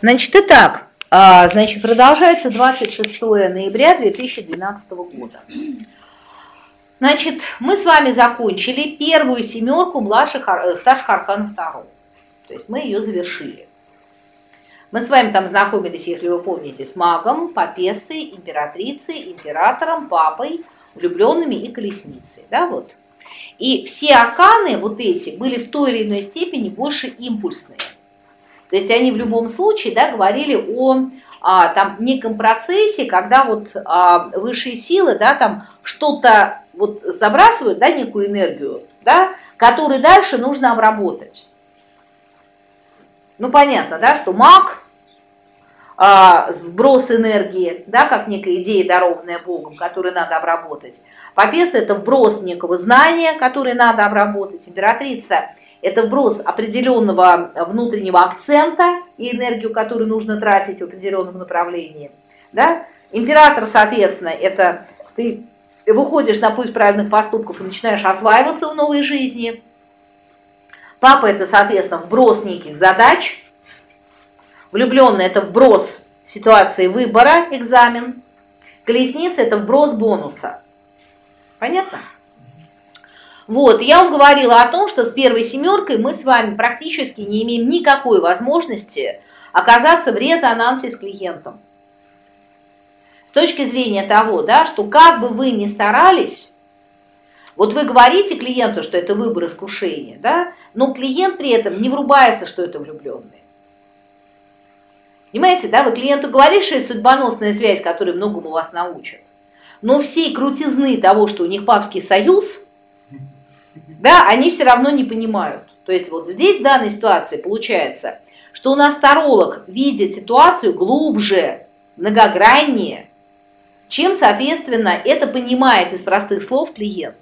Значит, итак, а, значит, продолжается 26 ноября 2012 года. Значит, мы с вами закончили первую семерку младших, э, старших арканов Таро. То есть мы ее завершили. Мы с вами там знакомились, если вы помните, с магом, папесой, императрицей, императором, папой, влюбленными и колесницей. Да, вот. И все арканы вот эти были в той или иной степени больше импульсные. То есть они в любом случае да, говорили о а, там, неком процессе, когда вот а, высшие силы да, там что-то вот забрасывают, да, некую энергию, да, которую дальше нужно обработать. Ну, понятно, да, что маг, а, вброс энергии, да, как некая идея, дарованная Богом, которую надо обработать. Попес – это вброс некого знания, который надо обработать. Императрица – это вброс определенного внутреннего акцента и энергию, которую нужно тратить в определенном направлении. Да? Император, соответственно, это ты выходишь на путь правильных поступков и начинаешь осваиваться в новой жизни – Папа это, соответственно, вброс неких задач. Влюбленный это вброс ситуации выбора, экзамен. Колесница это вброс бонуса. Понятно? Вот, я вам говорила о том, что с первой семеркой мы с вами практически не имеем никакой возможности оказаться в резонансе с клиентом. С точки зрения того, да, что как бы вы ни старались, вот вы говорите клиенту, что это выбор искушения, да, но клиент при этом не врубается, что это влюбленные. Понимаете, да, вы клиенту говорите, что это судьбоносная связь, которой многому вас научат. Но всей крутизны того, что у них папский союз, да, они все равно не понимают. То есть вот здесь в данной ситуации получается, что у нас таролог видит ситуацию глубже, многограннее, чем, соответственно, это понимает из простых слов клиент.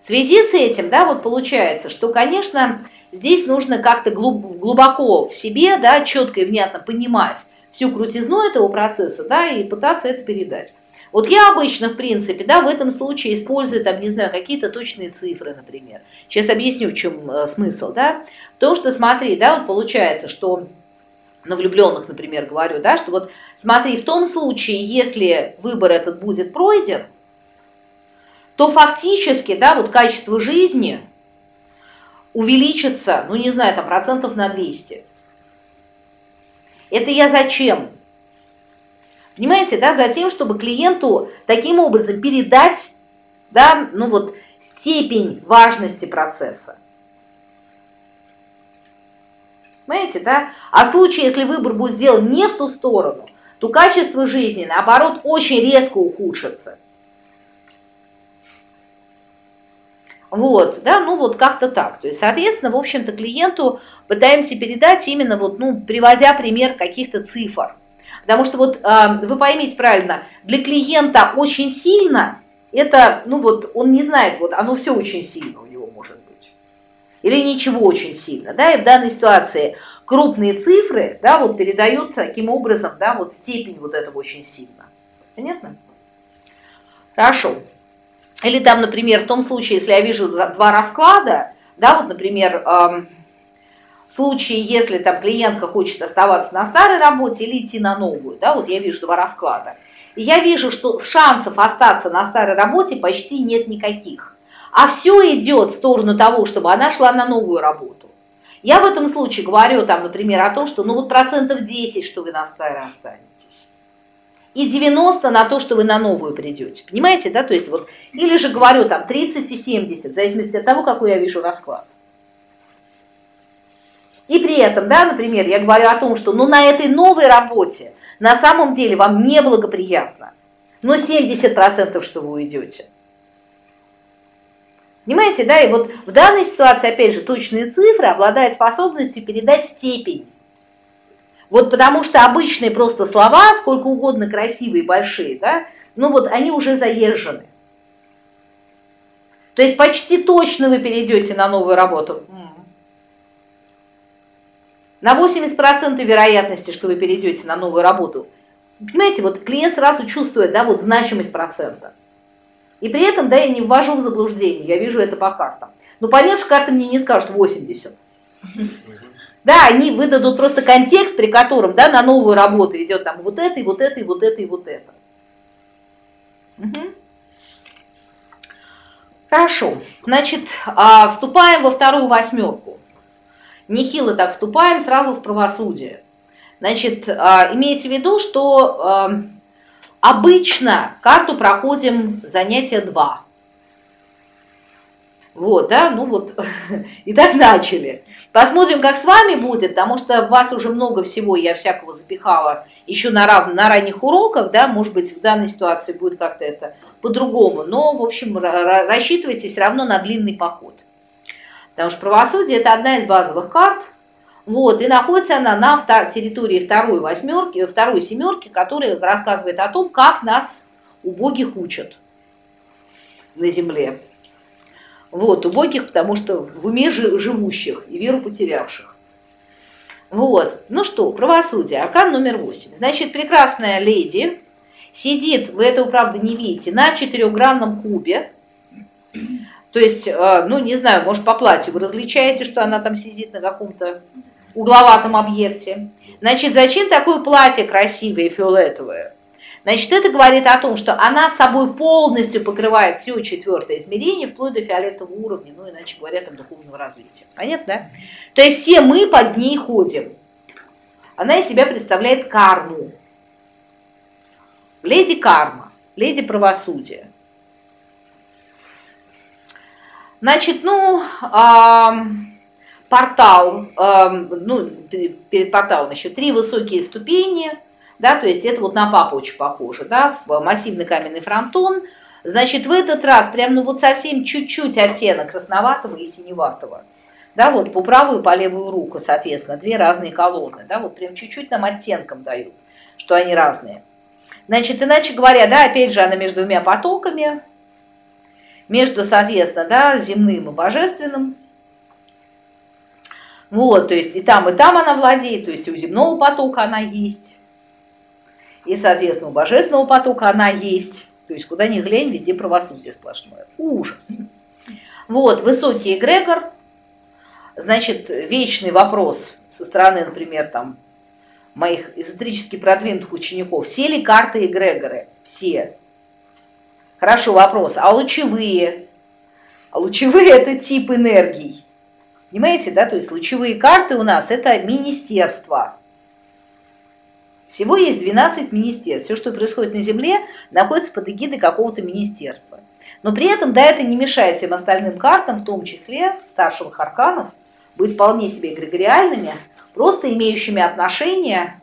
В связи с этим, да, вот получается, что, конечно, здесь нужно как-то глубоко в себе, да, четко и внятно понимать всю крутизну этого процесса, да, и пытаться это передать. Вот я обычно, в принципе, да, в этом случае использую, там, не знаю, какие-то точные цифры, например. Сейчас объясню, в чем э, смысл, да. В что, смотри, да, вот получается, что на влюбленных, например, говорю, да, что вот смотри, в том случае, если выбор этот будет пройден, то фактически, да, вот качество жизни увеличится, ну не знаю, там процентов на 200. Это я зачем? Понимаете, да, за тем, чтобы клиенту таким образом передать, да, ну вот степень важности процесса. Понимаете, да? А в случае, если выбор будет сделан не в ту сторону, то качество жизни, наоборот, очень резко ухудшится. Вот, да, ну вот как-то так. То есть, соответственно, в общем-то, клиенту пытаемся передать именно вот, ну, приводя пример каких-то цифр. Потому что вот э, вы поймите правильно, для клиента очень сильно, это, ну вот, он не знает, вот оно все очень сильно у него может быть. Или ничего очень сильно, да, и в данной ситуации крупные цифры, да, вот передают таким образом, да, вот степень вот этого очень сильно. Понятно? Хорошо. Или там, например, в том случае, если я вижу два расклада, да, вот, например, в случае, если там клиентка хочет оставаться на старой работе или идти на новую, да, вот я вижу два расклада. И я вижу, что шансов остаться на старой работе почти нет никаких. А все идет в сторону того, чтобы она шла на новую работу. Я в этом случае говорю, там, например, о том, что ну вот процентов 10, что вы на старой останетесь и 90 на то, что вы на новую придете. Понимаете, да? То есть вот, или же говорю там 30 и 70, в зависимости от того, какой я вижу расклад. И при этом, да, например, я говорю о том, что ну на этой новой работе на самом деле вам неблагоприятно, но 70% что вы уйдете. Понимаете, да, и вот в данной ситуации, опять же, точные цифры обладают способностью передать степень вот потому что обычные просто слова, сколько угодно красивые, большие, да, ну вот они уже заезжены. То есть почти точно вы перейдете на новую работу. На 80% вероятности, что вы перейдете на новую работу. Понимаете, вот клиент сразу чувствует, да, вот значимость процента. И при этом, да, я не ввожу в заблуждение, я вижу это по картам. Но понятно, что карты мне не скажут 80. Да, они выдадут просто контекст, при котором да, на новую работу идет там вот это, и вот это, и вот это, и вот это. Угу. Хорошо, значит, а, вступаем во вторую восьмерку. Нехило так вступаем сразу с правосудия. Значит, а, имейте в виду, что а, обычно карту проходим занятия 2. Вот, да, ну вот, и так начали. Посмотрим, как с вами будет, потому что вас уже много всего я всякого запихала еще на, рав... на ранних уроках, да, может быть, в данной ситуации будет как-то это по-другому, но, в общем, рассчитывайте все равно на длинный поход. Потому что правосудие – это одна из базовых карт, вот, и находится она на территории второй восьмерки, второй семерки, которая рассказывает о том, как нас убогих учат на земле. Вот, убогих, потому что в уме живущих и веру потерявших. Вот, ну что, правосудие, аркан номер восемь. Значит, прекрасная леди сидит, вы этого, правда, не видите, на четырехгранном кубе. То есть, э, ну, не знаю, может, по платью вы различаете, что она там сидит на каком-то угловатом объекте. Значит, зачем такое платье красивое и фиолетовое? Значит, это говорит о том, что она собой полностью покрывает все четвертое измерение, вплоть до фиолетового уровня, ну, иначе говоря, там, духовного развития. Понятно, да? То есть все мы под ней ходим. Она из себя представляет карму. Леди карма, леди правосудия. Значит, ну, э, портал, э, ну, перед порталом еще три высокие ступени – да, то есть это вот на папу очень похоже, да, массивный каменный фронтон. Значит, в этот раз прям, ну вот совсем чуть-чуть оттенок красноватого и синеватого. Да, вот по правую и по левую руку, соответственно, две разные колонны, да, вот прям чуть-чуть нам оттенком дают, что они разные. Значит, иначе говоря, да, опять же, она между двумя потоками, между, соответственно, да, земным и божественным. Вот, то есть и там, и там она владеет, то есть у земного потока она есть. И, соответственно, у божественного потока она есть. То есть, куда ни глянь, везде правосудие сплошное. Ужас. Вот, высокий эгрегор, значит, вечный вопрос со стороны, например, там, моих эзотерически продвинутых учеников. Все ли карты эгрегоры? Все. Хорошо, вопрос. А лучевые? А лучевые – это тип энергий. Понимаете, да? То есть лучевые карты у нас – это министерство. Всего есть 12 министерств. Все, что происходит на Земле, находится под эгидой какого-то министерства. Но при этом, да, это не мешает всем остальным картам, в том числе старших арканов, быть вполне себе эгрегориальными, просто имеющими отношение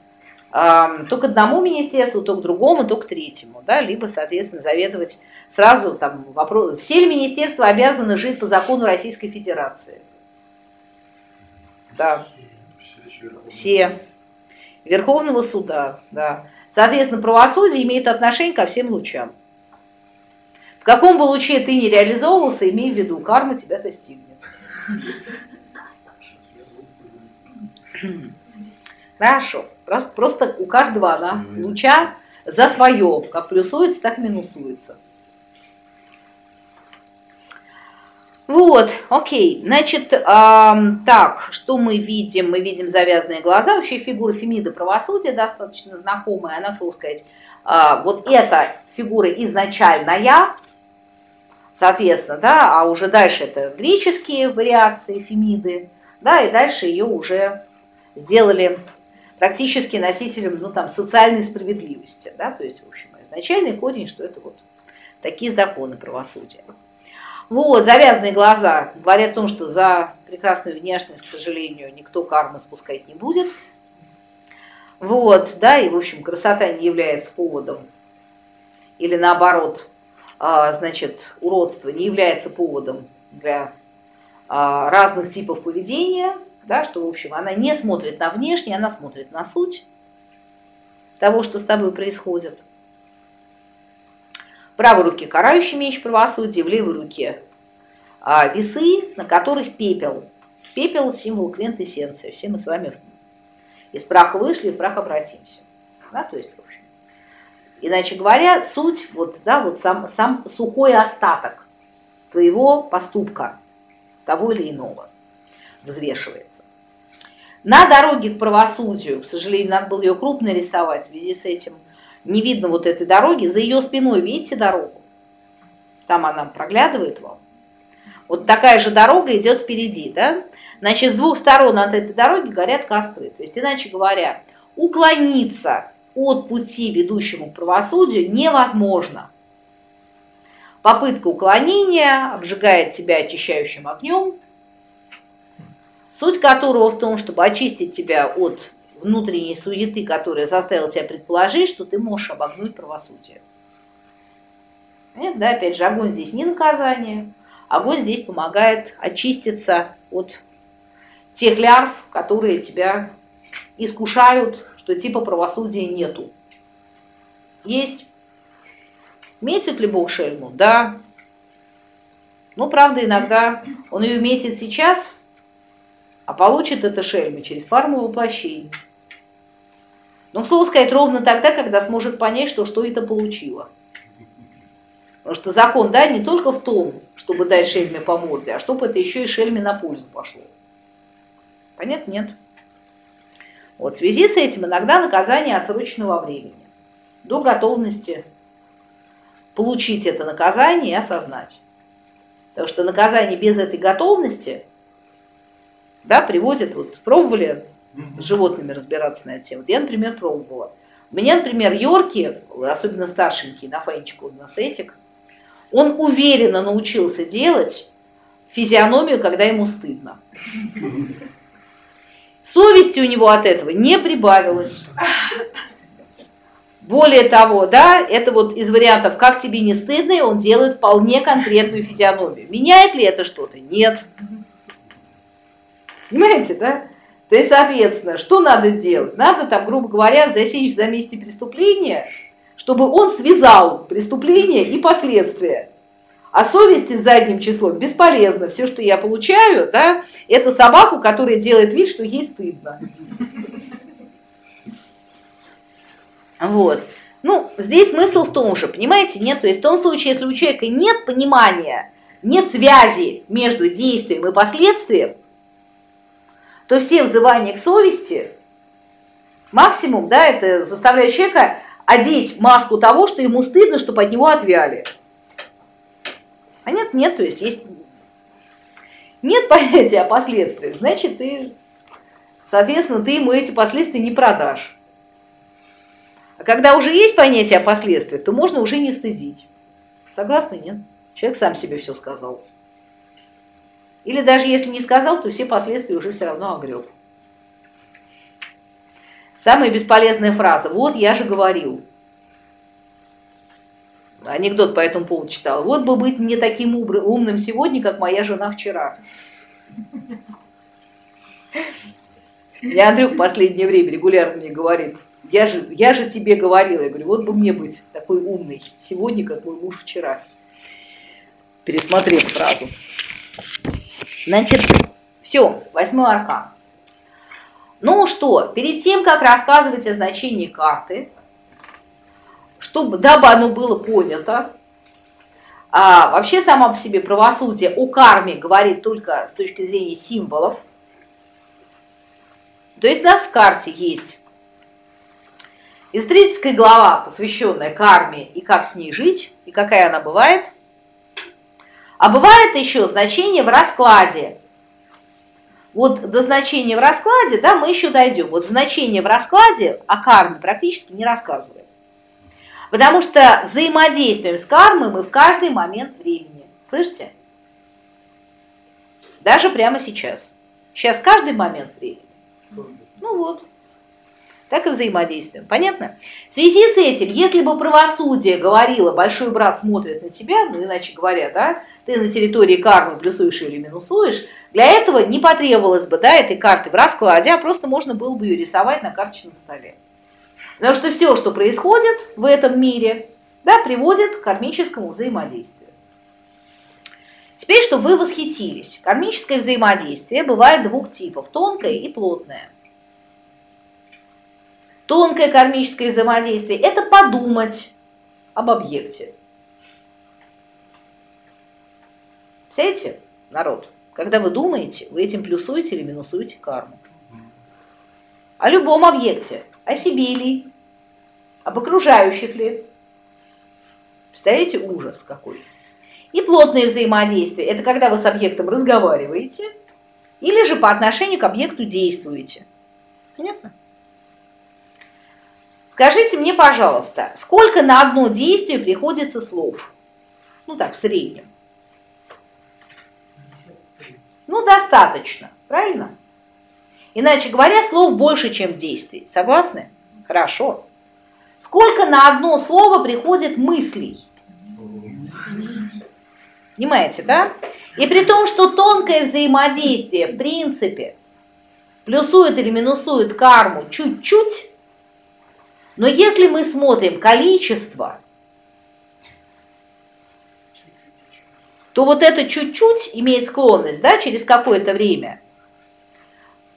то к одному министерству, то к другому, то к третьему, да, либо, соответственно, заведовать сразу там вопрос, все ли министерства обязаны жить по закону Российской Федерации? Да, все. Верховного суда. Да. Соответственно, правосудие имеет отношение ко всем лучам. В каком бы луче ты не реализовывался, имей в виду, карма тебя достигнет. Хорошо. Просто, просто у каждого она луча за свое, как плюсуется, так минусуется. Вот, окей, значит, э, так, что мы видим? Мы видим завязанные глаза, вообще фигура Фемида правосудия достаточно знакомая, она, слово сказать, э, вот эта фигура изначальная, соответственно, да, а уже дальше это греческие вариации Фемиды, да, и дальше ее уже сделали практически носителем, ну, там, социальной справедливости, да, то есть, в общем, изначальный корень, что это вот такие законы правосудия. Вот, завязанные глаза говорят о том, что за прекрасную внешность, к сожалению, никто кармы спускать не будет. Вот, да, и, в общем, красота не является поводом. Или наоборот, а, значит, уродство не является поводом для а, разных типов поведения, да, что, в общем, она не смотрит на внешнее, она смотрит на суть того, что с тобой происходит правой руке карающий меч правосудия, в левой руке а, весы, на которых пепел. Пепел – символ квинтэссенции. Все мы с вами из праха вышли, в прах обратимся. Да, то есть, в общем, иначе говоря, суть, вот, да, вот сам, сам сухой остаток твоего поступка, того или иного, взвешивается. На дороге к правосудию, к сожалению, надо было ее крупно рисовать, в связи с этим не видно вот этой дороги, за ее спиной видите дорогу? Там она проглядывает вам. Вот такая же дорога идет впереди, да? Значит, с двух сторон от этой дороги горят костры. То есть, иначе говоря, уклониться от пути, ведущему к правосудию, невозможно. Попытка уклонения обжигает тебя очищающим огнем, суть которого в том, чтобы очистить тебя от внутренней суеты, которая заставила тебя предположить, что ты можешь обогнуть правосудие. Нет, да, опять же, огонь здесь не наказание, огонь здесь помогает очиститься от тех лярв, которые тебя искушают, что типа правосудия нету. Есть. Метит ли Бог шельму? Да. Ну, правда, иногда он ее метит сейчас, а получит это шельма через пару воплощений. Но, к слову сказать, ровно тогда, когда сможет понять, что что это получило. Потому что закон, да, не только в том, чтобы дать шельме по морде, а чтобы это еще и шельме на пользу пошло. Понятно? Нет. Вот в связи с этим иногда наказание отсрочено во времени, до готовности получить это наказание и осознать. Потому что наказание без этой готовности да, приводит, вот пробовали с животными разбираться на эту тему. Вот я, например, пробовала. У меня, например, Йорки, особенно старшенький, на файнчику у нас этик, он уверенно научился делать физиономию, когда ему стыдно. Совести у него от этого не прибавилось. Более того, да, это вот из вариантов «как тебе не стыдно», и он делает вполне конкретную физиономию. Меняет ли это что-то? Нет. Понимаете, да? То есть, соответственно, что надо сделать? Надо там, грубо говоря, засечь за месте преступления, чтобы он связал преступление и последствия. А совести задним числом бесполезно. Все, что я получаю, да, это собаку, которая делает вид, что ей стыдно. Вот. Ну, здесь смысл в том же, понимаете, нет, то есть в том случае, если у человека нет понимания, нет связи между действием и последствием, то все взывания к совести, максимум, да, это заставляет человека одеть маску того, что ему стыдно, чтобы от него отвяли. А нет, нет, то есть есть нет понятия о последствиях, значит, ты, соответственно, ты ему эти последствия не продашь. А когда уже есть понятие о последствиях, то можно уже не стыдить. Согласны, нет? Человек сам себе все сказал. Или даже если не сказал, то все последствия уже все равно огреб. Самая бесполезная фраза. Вот я же говорил анекдот по этому поводу читала. Вот бы быть не таким умным сегодня, как моя жена вчера. И Андрюк в последнее время регулярно мне говорит, я же, я же тебе говорила, я говорю, вот бы мне быть такой умный сегодня, как мой муж вчера. Пересмотрев фразу. Значит, все, восьмой аркан. Ну что, перед тем, как рассказывать о значении карты, чтобы, дабы оно было понято. А вообще само по себе правосудие о карме говорит только с точки зрения символов. То есть у нас в карте есть историческая глава, посвященная карме и как с ней жить, и какая она бывает. А бывает еще значение в раскладе. Вот до значения в раскладе, да, мы еще дойдем. Вот значение в раскладе о карме практически не рассказываем. Потому что взаимодействуем с кармой мы в каждый момент времени. Слышите? Даже прямо сейчас. Сейчас каждый момент времени. Ну вот. Так и взаимодействуем. Понятно? В связи с этим, если бы правосудие говорило, большой брат смотрит на тебя, ну иначе говоря, да, ты на территории кармы плюсуешь или минусуешь, для этого не потребовалось бы да, этой карты в раскладе, а просто можно было бы ее рисовать на карточном столе. Потому что все, что происходит в этом мире, да, приводит к кармическому взаимодействию. Теперь, чтобы вы восхитились, кармическое взаимодействие бывает двух типов, тонкое и плотное. Тонкое кармическое взаимодействие – это подумать об объекте. Представляете, народ, когда вы думаете, вы этим плюсуете или минусуете карму. О любом объекте. О себе ли? Об окружающих ли? Представляете, ужас какой. И плотное взаимодействие – это когда вы с объектом разговариваете, или же по отношению к объекту действуете. Понятно? Скажите мне, пожалуйста, сколько на одно действие приходится слов? Ну так, в среднем. Ну, достаточно, правильно? Иначе говоря, слов больше, чем действий. Согласны? Хорошо. Сколько на одно слово приходит мыслей? Понимаете, да? И при том, что тонкое взаимодействие, в принципе, плюсует или минусует карму чуть-чуть, но если мы смотрим количество, то вот это чуть-чуть имеет склонность, да, через какое-то время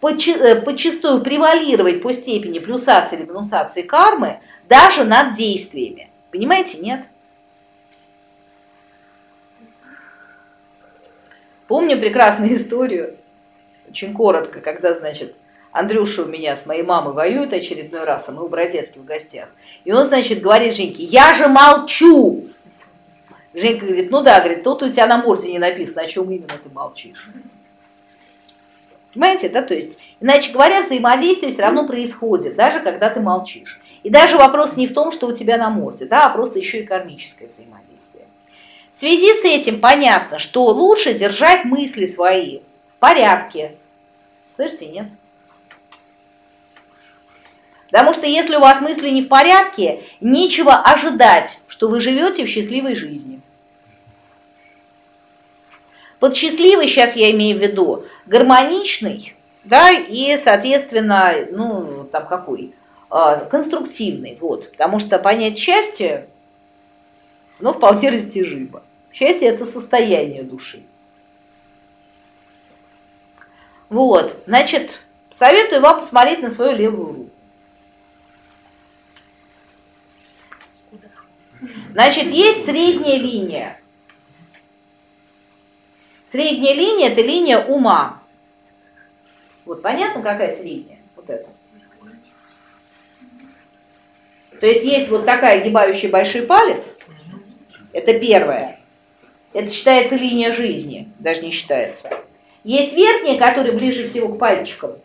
подчастую э, превалировать по степени плюсации или минусации кармы даже над действиями. Понимаете, нет? Помню прекрасную историю, очень коротко, когда, значит, Андрюша у меня с моей мамой воюет очередной раз, а мы у Бродецки в гостях. И он, значит, говорит Женьке, я же молчу. Женька говорит, ну да, говорит, тут у тебя на морде не написано, о чем именно ты молчишь. Понимаете, да, то есть, иначе говоря, взаимодействие все равно происходит, даже когда ты молчишь. И даже вопрос не в том, что у тебя на морде, да, а просто еще и кармическое взаимодействие. В связи с этим понятно, что лучше держать мысли свои в порядке. Слышите, нет? Потому что если у вас мысли не в порядке, нечего ожидать, что вы живете в счастливой жизни. Под счастливый сейчас я имею в виду гармоничный, да, и, соответственно, ну, там какой, а, конструктивный, вот, потому что понять счастье, ну, вполне растяжимо. Счастье – это состояние души. Вот, значит, советую вам посмотреть на свою левую руку. Значит, есть средняя линия. Средняя линия – это линия ума. Вот понятно, какая средняя? Вот это. То есть есть вот такая гибающий большой палец. Это первое. Это считается линия жизни, даже не считается. Есть верхняя, которая ближе всего к пальчикам.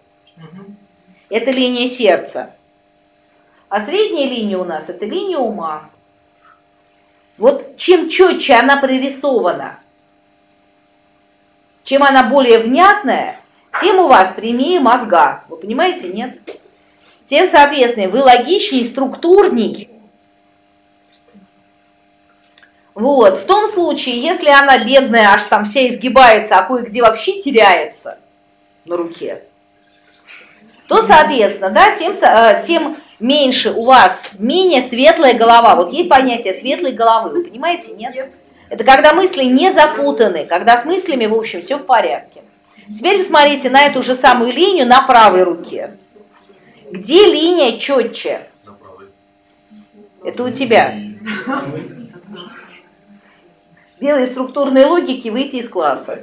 Это линия сердца. А средняя линия у нас – это линия ума. Вот чем четче она прорисована, чем она более внятная, тем у вас прямее мозга. Вы понимаете, нет? Тем, соответственно, вы логичней, структурней. Вот, в том случае, если она бедная, аж там вся изгибается, а кое-где вообще теряется на руке, то, соответственно, да, тем, э, тем меньше у вас, менее светлая голова. Вот есть понятие светлой головы, вы понимаете, нет? нет? Это когда мысли не запутаны, когда с мыслями, в общем, все в порядке. Теперь посмотрите на эту же самую линию на правой руке. Где линия четче? Это у тебя. Белые структурные логики выйти из класса.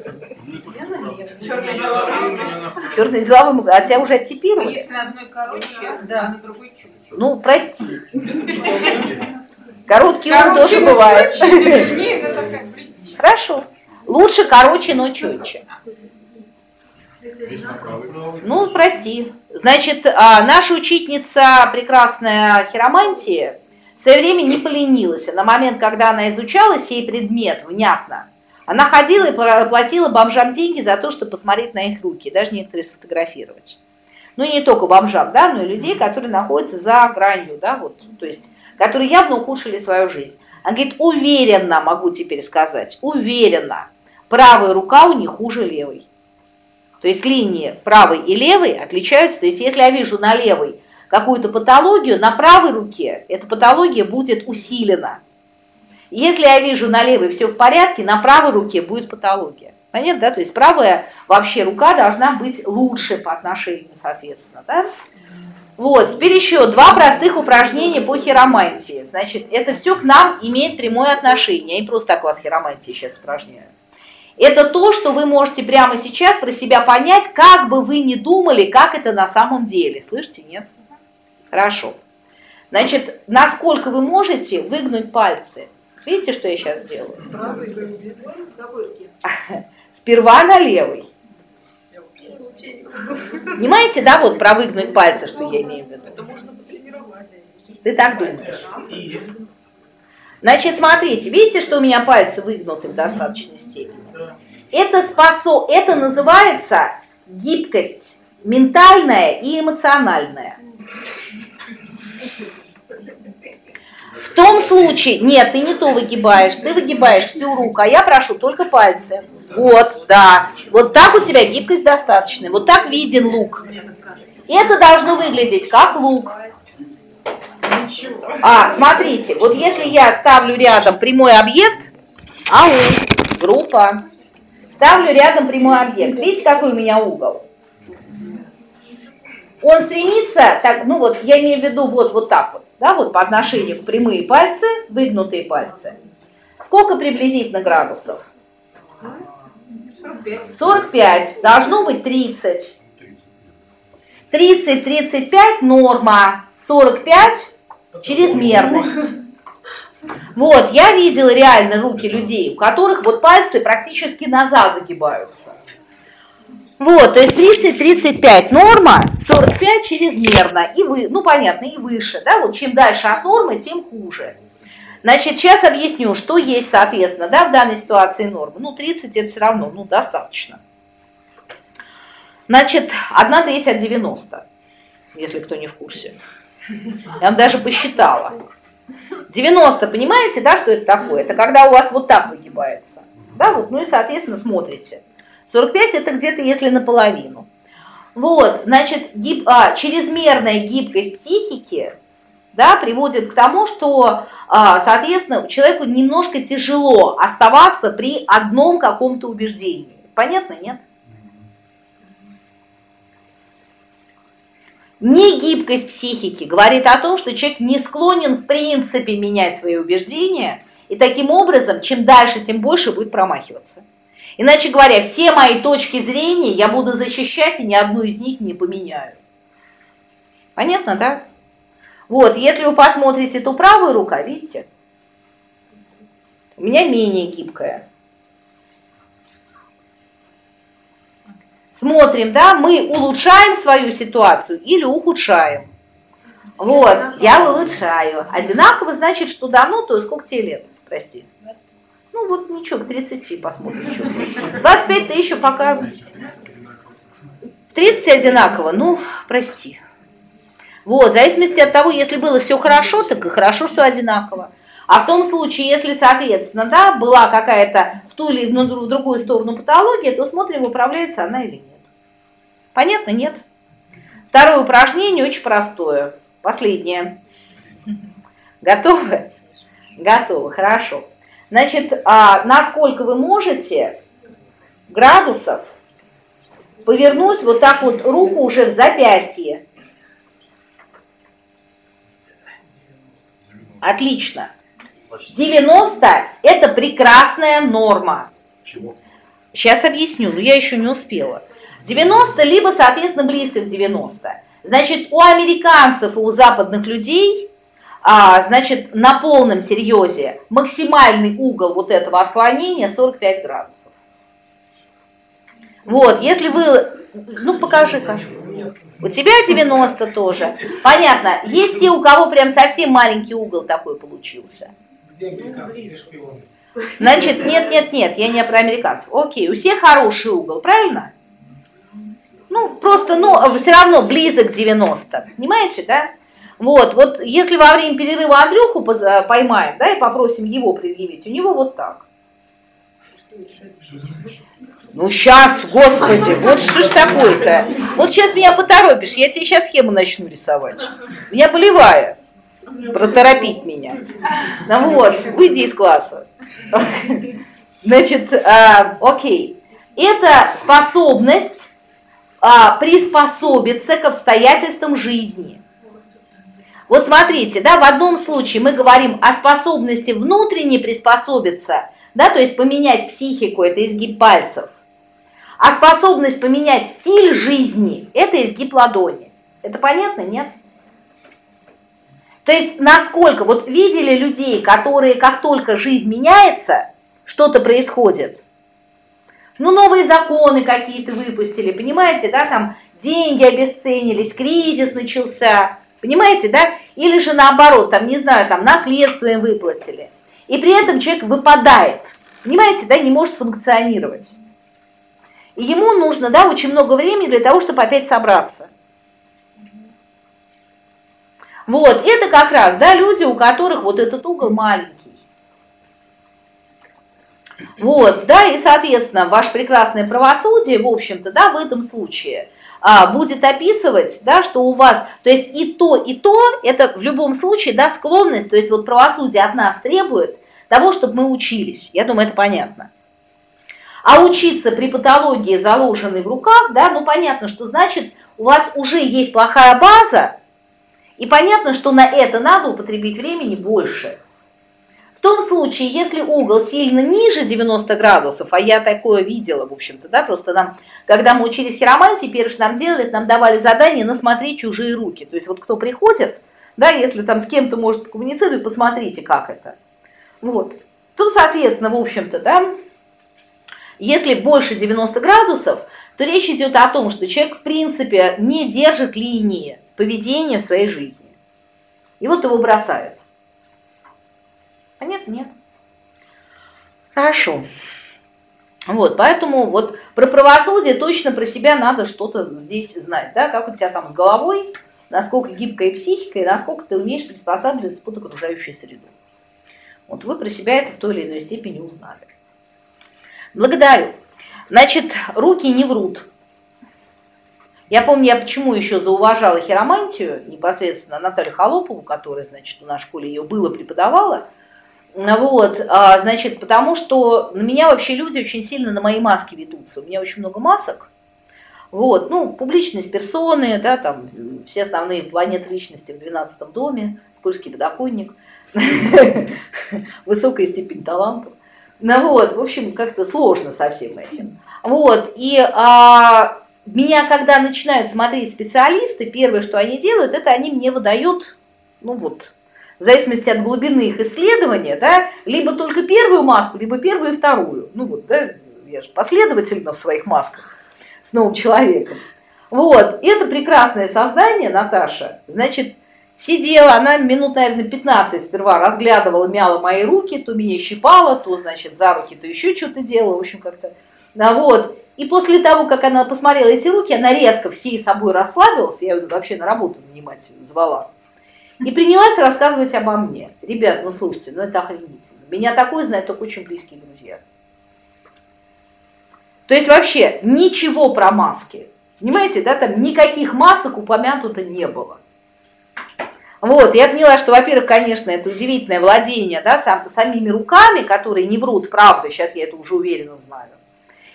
Черные дела. Черные дела вы А тебя уже оттипировали? Если одной короче, да, на другой чуть. Ну, прости. Короткий ум тоже бывает. Хорошо. Лучше короче, но четче. Ну, прости. Значит, а, наша учительница, прекрасная хиромантия, в свое время не поленилась. На момент, когда она изучала сей предмет внятно, она ходила и платила бомжам деньги за то, чтобы посмотреть на их руки, даже некоторые сфотографировать. Ну, и не только бомжам, да, но и людей, которые находятся за гранью, да, вот, то есть, которые явно ухудшили свою жизнь. Она говорит, уверенно, могу теперь сказать, уверенно, правая рука у них хуже левой. То есть линии правой и левой отличаются. То есть если я вижу на левой какую-то патологию, на правой руке эта патология будет усилена. Если я вижу на левой все в порядке, на правой руке будет патология. Понятно, да? То есть правая вообще рука должна быть лучше по отношению, соответственно, да? Вот, теперь еще два простых упражнения по хиромантии. Значит, это все к нам имеет прямое отношение. Я не просто так вас хиромантии сейчас упражняю. Это то, что вы можете прямо сейчас про себя понять, как бы вы ни думали, как это на самом деле. Слышите, нет? Хорошо. Значит, насколько вы можете выгнуть пальцы? Видите, что я сейчас делаю? Сперва на левый. Понимаете, да, вот про выгнуть пальцы, что я имею в виду? Это можно потренировать. Ты так думаешь? Значит, смотрите, видите, что у меня пальцы выгнуты в достаточной степени? Это, способ, это называется гибкость ментальная и эмоциональная. В том случае, нет, ты не то выгибаешь, ты выгибаешь всю руку, а я прошу только пальцы. Вот, да. Вот так у тебя гибкость достаточная. Вот так виден лук. И это должно выглядеть как лук. А, смотрите, вот если я ставлю рядом прямой объект, ау, группа, ставлю рядом прямой объект. Видите, какой у меня угол? Он стремится, так, ну вот, я имею в виду вот, вот так вот, да, вот по отношению к прямые пальцы, выгнутые пальцы. Сколько приблизительно градусов? 45. Должно быть 30. 30-35 норма, 45 чрезмерность. Вот, я видела реально руки людей, у которых вот пальцы практически назад загибаются. Вот, то есть 30-35 норма, 45 чрезмерно, и вы, ну понятно, и выше, да, вот чем дальше от нормы, тем хуже. Значит, сейчас объясню, что есть, соответственно, да, в данной ситуации нормы. Ну, 30 это все равно, ну, достаточно. Значит, 1 треть от 90, если кто не в курсе. Я вам даже посчитала. 90, понимаете, да, что это такое? Это когда у вас вот так выгибается. Да, вот, ну и, соответственно, смотрите. 45 это где-то, если наполовину. Вот, значит, гиб, а, чрезмерная гибкость психики да, приводит к тому, что, а, соответственно, человеку немножко тяжело оставаться при одном каком-то убеждении. Понятно, нет? Негибкость психики говорит о том, что человек не склонен в принципе менять свои убеждения, и таким образом, чем дальше, тем больше будет промахиваться. Иначе говоря, все мои точки зрения я буду защищать, и ни одну из них не поменяю. Понятно, да? Вот, если вы посмотрите, то правая рука, видите, у меня менее гибкая. Смотрим, да, мы улучшаем свою ситуацию или ухудшаем. Вот, я улучшаю. Одинаково значит, что давно, то сколько тебе лет, прости? Ну вот ничего, к 30 посмотрим. Что 25 ты еще пока... В 30 одинаково, ну, прости. Вот, в зависимости от того, если было все хорошо, так и хорошо, что одинаково. А в том случае, если, соответственно, да, была какая-то в ту или в другую сторону патология, то смотрим, управляется она или нет. Понятно, нет? Второе упражнение очень простое. Последнее. Готовы? Готовы, хорошо. Значит, а, насколько вы можете градусов повернуть вот так вот руку уже в запястье. Отлично. 90 – это прекрасная норма. Чего? Сейчас объясню, но я еще не успела. 90 либо, соответственно, близко к 90. Значит, у американцев и у западных людей, а, значит, на полном серьезе максимальный угол вот этого отклонения 45 градусов. Вот, если вы, ну покажи-ка. У тебя 90 тоже. Понятно. Есть те, у кого прям совсем маленький угол такой получился. Значит, нет, нет, нет, я не про американцев. Окей, у всех хороший угол, правильно? Ну, просто, ну, все равно близок к 90, понимаете, да? Вот, вот если во время перерыва Андрюху поймаем, да, и попросим его предъявить, у него вот так. Ну сейчас, господи, вот что ж такое-то? Вот сейчас меня поторопишь, я тебе сейчас схему начну рисовать. Я болевая. Проторопить меня. Ну вот, выйди из класса. Значит, а, окей. Это способность а, приспособиться к обстоятельствам жизни. Вот смотрите, да, в одном случае мы говорим о способности внутренне приспособиться да, то есть поменять психику – это изгиб пальцев, а способность поменять стиль жизни – это изгиб ладони. Это понятно, нет? То есть насколько, вот видели людей, которые как только жизнь меняется, что-то происходит, ну новые законы какие-то выпустили, понимаете, да, там деньги обесценились, кризис начался, понимаете, да, или же наоборот, там, не знаю, там наследство им выплатили, и при этом человек выпадает, понимаете, да, не может функционировать. И ему нужно, да, очень много времени для того, чтобы опять собраться. Вот, это как раз, да, люди, у которых вот этот угол маленький. Вот, да, и, соответственно, ваше прекрасное правосудие, в общем-то, да, в этом случае а, будет описывать, да, что у вас, то есть и то, и то, это в любом случае, да, склонность, то есть вот правосудие от нас требует того, чтобы мы учились. Я думаю, это понятно. А учиться при патологии, заложенной в руках, да, ну понятно, что значит у вас уже есть плохая база, и понятно, что на это надо употребить времени больше. В том случае, если угол сильно ниже 90 градусов, а я такое видела, в общем-то, да, просто нам, когда мы учились хиромантии, первое, что нам делали, нам давали задание насмотреть чужие руки. То есть вот кто приходит, да, если там с кем-то может коммуницировать, посмотрите, как это. Вот. То, соответственно, в общем-то, да, если больше 90 градусов, то речь идет о том, что человек, в принципе, не держит линии поведения в своей жизни. И вот его бросают. А нет, нет. Хорошо. Вот, поэтому вот про правосудие точно про себя надо что-то здесь знать, да, как у тебя там с головой, насколько гибкая психика и насколько ты умеешь приспосабливаться под окружающую среду. Вот вы про себя это в той или иной степени узнали. Благодарю. Значит, руки не врут. Я помню, я почему еще зауважала хиромантию, непосредственно Наталью Холопову, которая, значит, у нас в школе ее было, преподавала. Вот, а, значит, потому что на меня вообще люди очень сильно на мои маски ведутся. У меня очень много масок. Вот, ну, публичность персоны, да, там, все основные планеты личности в 12 доме, скользкий подоконник, высокая степень талантов. Ну вот, в общем, как-то сложно со всем этим. Вот, и а, меня, когда начинают смотреть специалисты, первое, что они делают, это они мне выдают, ну вот, в зависимости от глубины их исследования, да, либо только первую маску, либо первую и вторую. Ну вот, да, я же последовательно в своих масках с новым человеком. Вот, это прекрасное создание, Наташа, значит, сидела, она минут, наверное, 15 сперва разглядывала, мяла мои руки, то меня щипала, то, значит, за руки, то еще что-то делала, в общем, как-то, да, вот. И после того, как она посмотрела эти руки, она резко всей собой расслабилась, я ее вообще на работу нанимать звала, и принялась рассказывать обо мне. Ребят, ну слушайте, ну это охренительно. Меня такое знают только очень близкие друзья. То есть вообще ничего про маски. Понимаете, да, там никаких масок упомянуто не было. Вот, я поняла, что, во-первых, конечно, это удивительное владение, да, сам, самими руками, которые не врут, правда, сейчас я это уже уверенно знаю.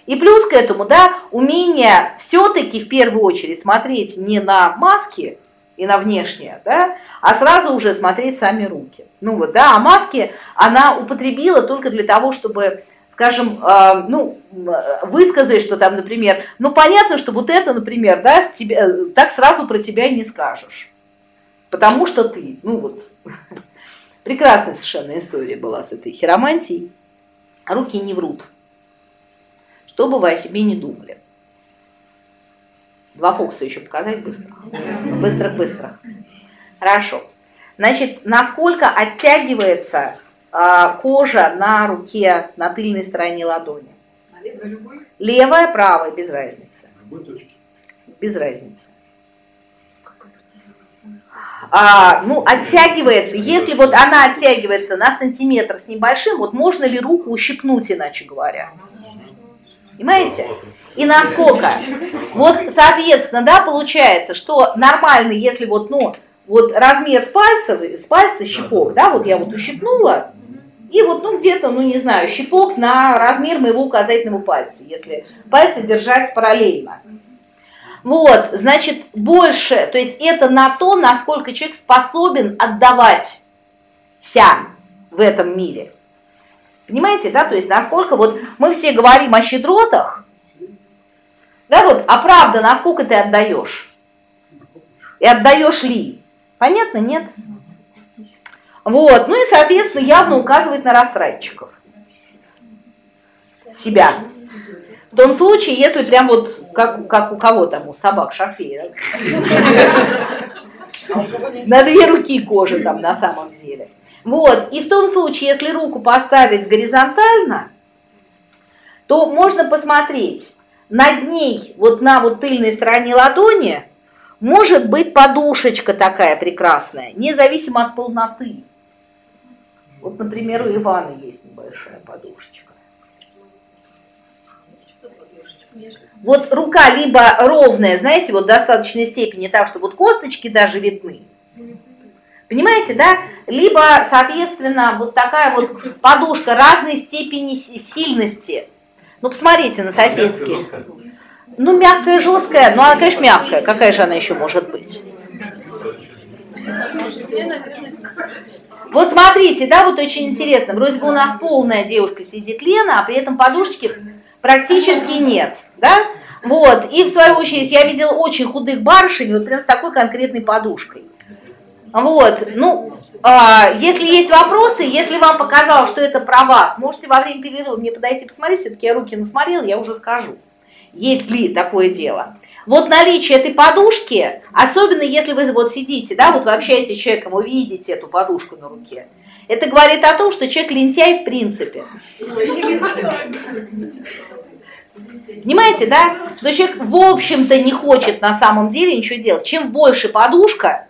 И плюс к этому, да, умение все-таки в первую очередь смотреть не на маски и на внешнее, да, а сразу уже смотреть сами руки. Ну вот, да, а маски она употребила только для того, чтобы скажем, э, ну, высказать, что там, например, ну, понятно, что вот это, например, да, с тебя, так сразу про тебя не скажешь, потому что ты, ну вот, прекрасная совершенно история была с этой хиромантией, руки не врут что бы вы о себе не думали. Два фокуса еще показать быстро. Быстро-быстро. Хорошо. Значит, насколько оттягивается а, кожа на руке, на тыльной стороне ладони? Левая, правая, без разницы. Без разницы. А, ну, оттягивается. Если вот она оттягивается на сантиметр с небольшим, вот можно ли руку ущипнуть, иначе говоря? Понимаете? И насколько? Вот, соответственно, да, получается, что нормально, если вот, ну, вот размер с пальца, с пальца щипок, да, вот я вот ущипнула, и вот, ну, где-то, ну, не знаю, щипок на размер моего указательного пальца, если пальцы держать параллельно. Вот, значит, больше, то есть это на то, насколько человек способен отдавать ся в этом мире. Понимаете, да? То есть насколько вот мы все говорим о щедротах, да, вот, а правда, насколько ты отдаешь? И отдаешь ли? Понятно, нет? Вот, ну и, соответственно, явно указывает на растратчиков. Себя. В том случае, если прям вот, как, как у кого там, у собак шарфея, на две руки кожи там на самом деле. Вот, и в том случае, если руку поставить горизонтально, то можно посмотреть, над ней, вот на вот тыльной стороне ладони, может быть подушечка такая прекрасная, независимо от полноты. Вот, например, у Ивана есть небольшая подушечка. Вот рука либо ровная, знаете, вот в достаточной степени так, что вот косточки даже видны. Понимаете, да? Либо, соответственно, вот такая вот подушка разной степени сильности. Ну, посмотрите на соседские. Ну, мягкая, жесткая, ну, она, конечно, мягкая. Какая же она еще может быть? Вот смотрите, да, вот очень интересно. Вроде бы у нас полная девушка сидит Лена, а при этом подушечки практически нет, да? Вот, и в свою очередь я видела очень худых барышень, вот прям с такой конкретной подушкой. Вот, ну, а, если есть вопросы, если вам показалось, что это про вас, можете во время перерыва мне подойти посмотреть, все-таки я руки насмотрела, я уже скажу, есть ли такое дело. Вот наличие этой подушки, особенно если вы вот сидите, да, вот вы общаетесь с человеком, вы видите эту подушку на руке, это говорит о том, что человек лентяй в принципе. Понимаете, да? Что человек в общем-то не хочет на самом деле ничего делать. Чем больше подушка,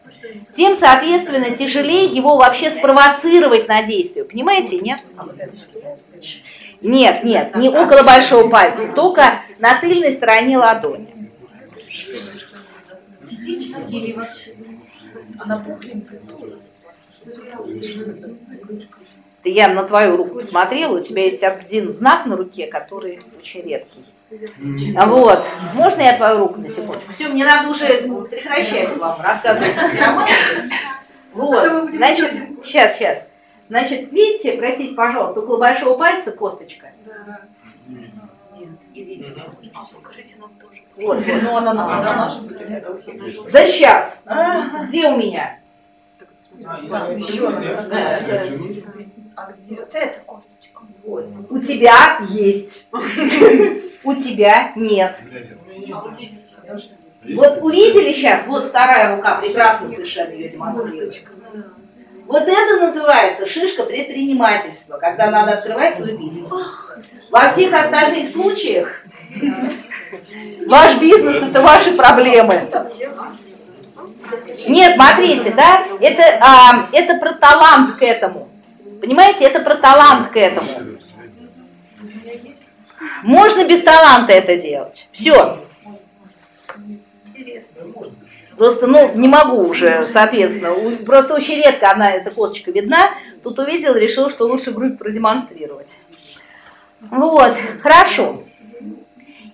тем, соответственно, тяжелее его вообще спровоцировать на действие. Понимаете, нет? Нет, нет, не около большого пальца, только на тыльной стороне ладони. Физически или вообще? Она пухленькая. Ты, я на твою руку посмотрела, у тебя есть один знак на руке, который очень редкий. А вот, можно я твою руку на секундочку? Все, мне надо уже прекращать вам рассказывать Вот, значит, сейчас, сейчас. Значит, видите, простите, пожалуйста, около большого пальца косточка. Да. Вот, вот. Ну, она нам должна же быть. За сейчас. Где у меня? еще раз. А где? Вот эта косточка. Вот. У тебя есть. У тебя нет. Вот увидели сейчас, вот вторая рука прекрасно совершенно ее демонстрирует. Вот это называется шишка предпринимательства, когда надо открывать свой бизнес. Во всех остальных случаях ваш бизнес это ваши проблемы. Нет, смотрите, да, это, а, это про талант к этому. Понимаете, это про талант к этому. Можно без таланта это делать. Все. Просто, ну, не могу уже, соответственно. Просто очень редко она, эта косточка видна. Тут увидел, решил, что лучше грудь продемонстрировать. Вот, хорошо.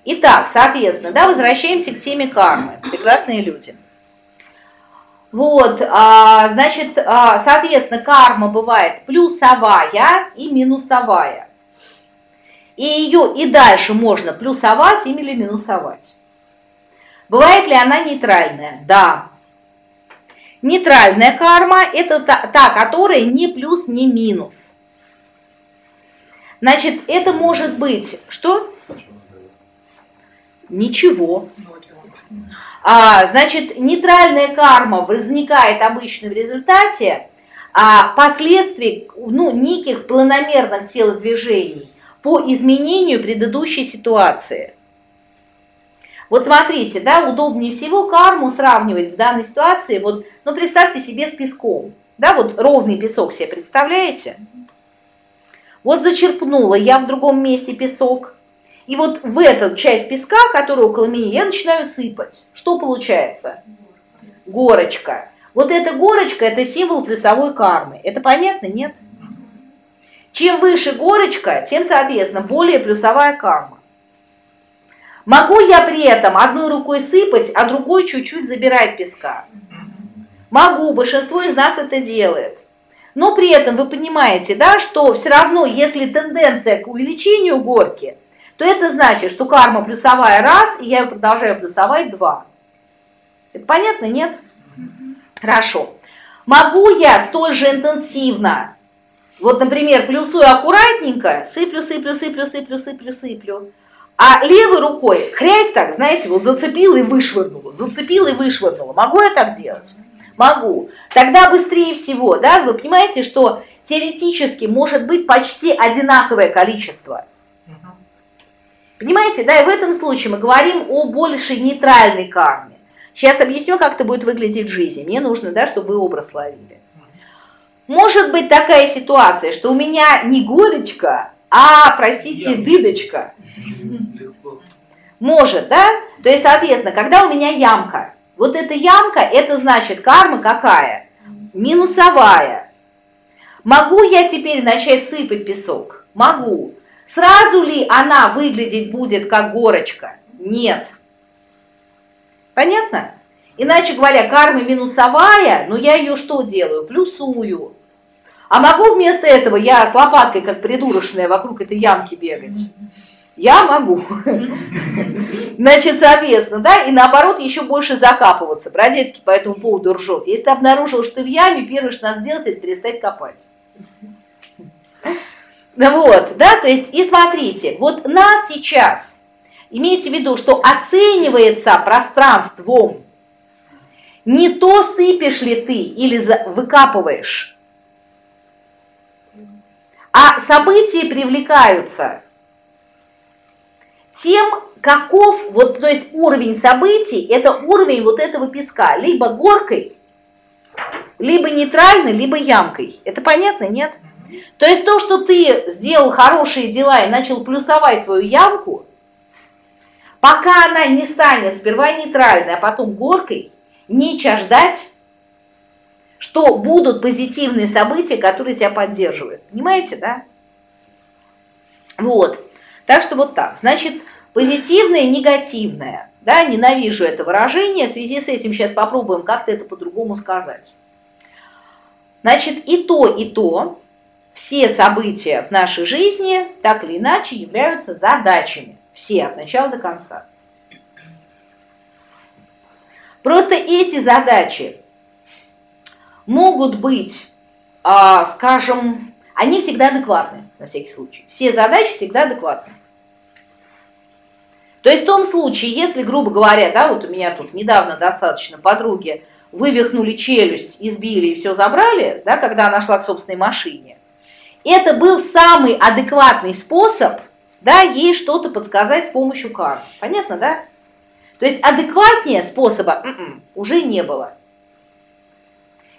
Итак, соответственно, да, возвращаемся к теме кармы. Прекрасные люди. Вот, а, значит, а, соответственно, карма бывает плюсовая и минусовая. И ее и дальше можно плюсовать или минусовать. Бывает ли она нейтральная? Да. Нейтральная карма – это та, та, которая не плюс, не минус. Значит, это может быть что? Ничего. А, значит, нейтральная карма возникает обычно в результате а, последствий ну, неких планомерных телодвижений по изменению предыдущей ситуации. Вот смотрите, да, удобнее всего карму сравнивать в данной ситуации, вот, ну, представьте себе с песком, да, вот ровный песок себе представляете? Вот зачерпнула я в другом месте песок, и вот в эту часть песка, которая около меня, я начинаю сыпать. Что получается? Горочка. Вот эта горочка – это символ плюсовой кармы. Это понятно, нет? Чем выше горочка, тем, соответственно, более плюсовая карма. Могу я при этом одной рукой сыпать, а другой чуть-чуть забирать песка? Могу, большинство из нас это делает. но при этом вы понимаете, да, что все равно, если тенденция к увеличению горки, то это значит, что карма плюсовая раз, и я ее продолжаю плюсовать два. Это понятно, нет? Хорошо. Могу я столь же интенсивно, вот, например, плюсую аккуратненько, сыплю, сыплю, сыплю, сыплю, сыплю, сыплю, а левой рукой хрясь так, знаете, вот зацепил и вышвырнул, зацепил и вышвырнул. Могу я так делать? Могу. Тогда быстрее всего, да, вы понимаете, что теоретически может быть почти одинаковое количество. Понимаете, да, и в этом случае мы говорим о больше нейтральной карме. Сейчас объясню, как это будет выглядеть в жизни. Мне нужно, да, чтобы вы образ ловили. Может быть такая ситуация, что у меня не горечка, а, простите, дыдочка. Может, да? То есть, соответственно, когда у меня ямка, вот эта ямка, это значит карма какая? Минусовая. Могу я теперь начать сыпать песок? Могу. Сразу ли она выглядеть будет как горочка? Нет. Понятно? Иначе говоря, карма минусовая, но я ее что делаю? Плюсую. А могу вместо этого я с лопаткой, как придурочная, вокруг этой ямки бегать? Я могу. Значит, соответственно, да, и наоборот еще больше закапываться. Бродецкий по этому поводу ржет. Если ты обнаружил, что ты в яме, первое, что надо сделать, это перестать копать. Вот, да, то есть, и смотрите, вот нас сейчас, имейте в виду, что оценивается пространством не то сыпешь ли ты или выкапываешь, а события привлекаются тем, каков, вот, то есть уровень событий, это уровень вот этого песка, либо горкой, либо нейтральной, либо ямкой. Это понятно, нет? То есть то, что ты сделал хорошие дела и начал плюсовать свою ямку, пока она не станет сперва нейтральной, а потом горкой, нечего ждать, что будут позитивные события, которые тебя поддерживают. Понимаете, да? Вот. Так что вот так. Значит, позитивное и негативное. Да, ненавижу это выражение. В связи с этим сейчас попробуем как-то это по-другому сказать. Значит, и то, и то, все события в нашей жизни так или иначе являются задачами. Все, от начала до конца. Просто эти задачи могут быть, а, скажем, они всегда адекватны, на всякий случай. Все задачи всегда адекватны. То есть в том случае, если, грубо говоря, да, вот у меня тут недавно достаточно подруги вывихнули челюсть, избили и все забрали, да, когда она шла к собственной машине, это был самый адекватный способ, да, ей что-то подсказать с помощью карт. Понятно, да? То есть адекватнее способа м м-м, -м, уже не было.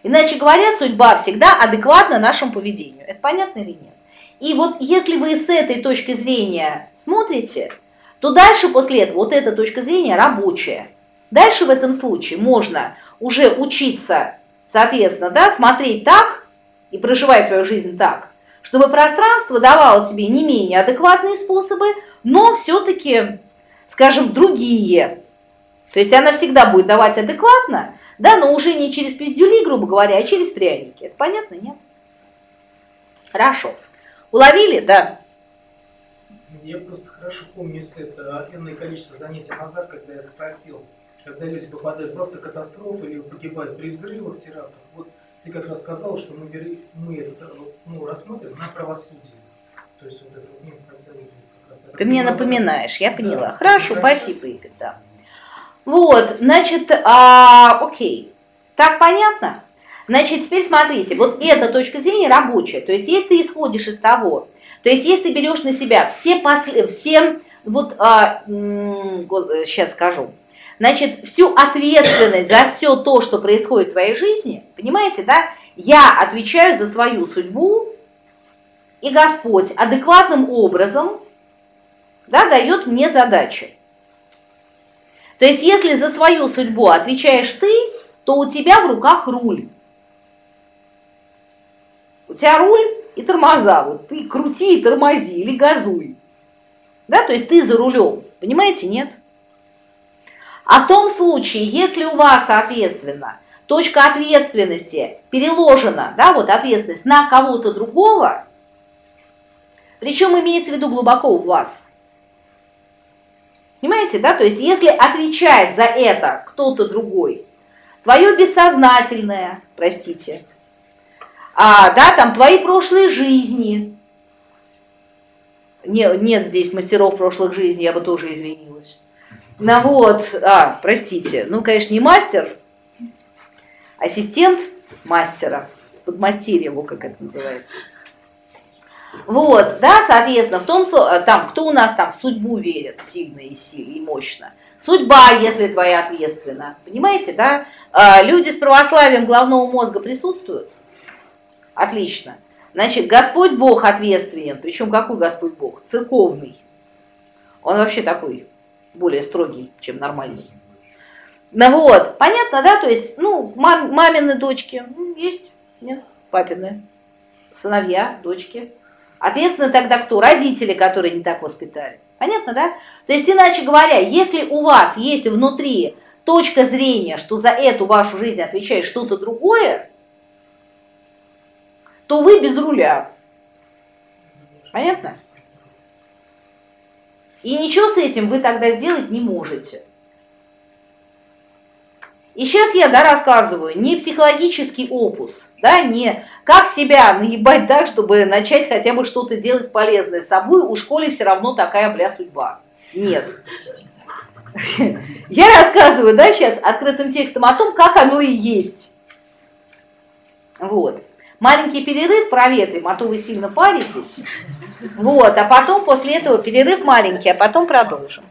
Иначе говоря, судьба всегда адекватна нашему поведению. Это понятно или нет? И вот если вы с этой точки зрения смотрите, то дальше после этого вот эта точка зрения рабочая. Дальше в этом случае можно уже учиться, соответственно, да, смотреть так и проживать свою жизнь так, чтобы пространство давало тебе не менее адекватные способы, но все-таки, скажем, другие. То есть она всегда будет давать адекватно, да, но уже не через пиздюли, грубо говоря, а через пряники. Это понятно, нет? Хорошо. Уловили? Да. Я просто хорошо помню с это энное количество занятий назад, когда я спросил, когда люди попадают в автокатастрофы или погибают при взрывах, терактах, вот ты как раз сказал, что мы, мы это ну, рассмотрим на правосудие. То есть вот это ну, хотел Ты мне напоминаешь, я поняла. Да, Хорошо, спасибо, Игорь, да. Вот, значит, а, окей. Так понятно? Значит, теперь смотрите, вот эта точка зрения рабочая. То есть, если ты исходишь из того, то есть, если ты берешь на себя все, после, все вот, а, сейчас скажу, значит, всю ответственность за все то, что происходит в твоей жизни, понимаете, да, я отвечаю за свою судьбу, и Господь адекватным образом да, дает мне задачи. То есть, если за свою судьбу отвечаешь ты, то у тебя в руках руль. У тебя руль и тормоза. Вот ты крути и тормози или газуй. Да, то есть ты за рулем. Понимаете, нет? А в том случае, если у вас, соответственно, точка ответственности переложена, да, вот ответственность на кого-то другого, причем имеется в виду глубоко у вас. Понимаете, да? То есть если отвечает за это кто-то другой, твое бессознательное, простите, а, да, там твои прошлые жизни, не, нет здесь мастеров прошлых жизней, я бы тоже извинилась. Ну вот, а, простите, ну, конечно, не мастер, ассистент мастера, подмастерье его, как это называется. Вот, да, соответственно, в том, там, кто у нас там в судьбу верит сильно и, сильно, и мощно. Судьба, если твоя ответственна. Понимаете, да? А, люди с православием головного мозга присутствуют? Отлично. Значит, Господь Бог ответственен. Причем какой Господь Бог? Церковный. Он вообще такой, более строгий, чем нормальный. Ну вот, понятно, да? То есть, ну, мам, мамины дочки есть, нет, папины, сыновья, дочки. Ответственно тогда кто? Родители, которые не так воспитали. Понятно, да? То есть, иначе говоря, если у вас есть внутри точка зрения, что за эту вашу жизнь отвечает что-то другое, то вы без руля. Понятно? И ничего с этим вы тогда сделать не можете. И сейчас я, да, рассказываю не психологический опус, да, не как себя наебать так, чтобы начать хотя бы что-то делать полезное с собой, у школе все равно такая, бля, судьба. Нет. Я рассказываю, да, сейчас открытым текстом о том, как оно и есть. Вот. Маленький перерыв проветрим, а то вы сильно паритесь. Вот, а потом после этого перерыв маленький, а потом продолжим.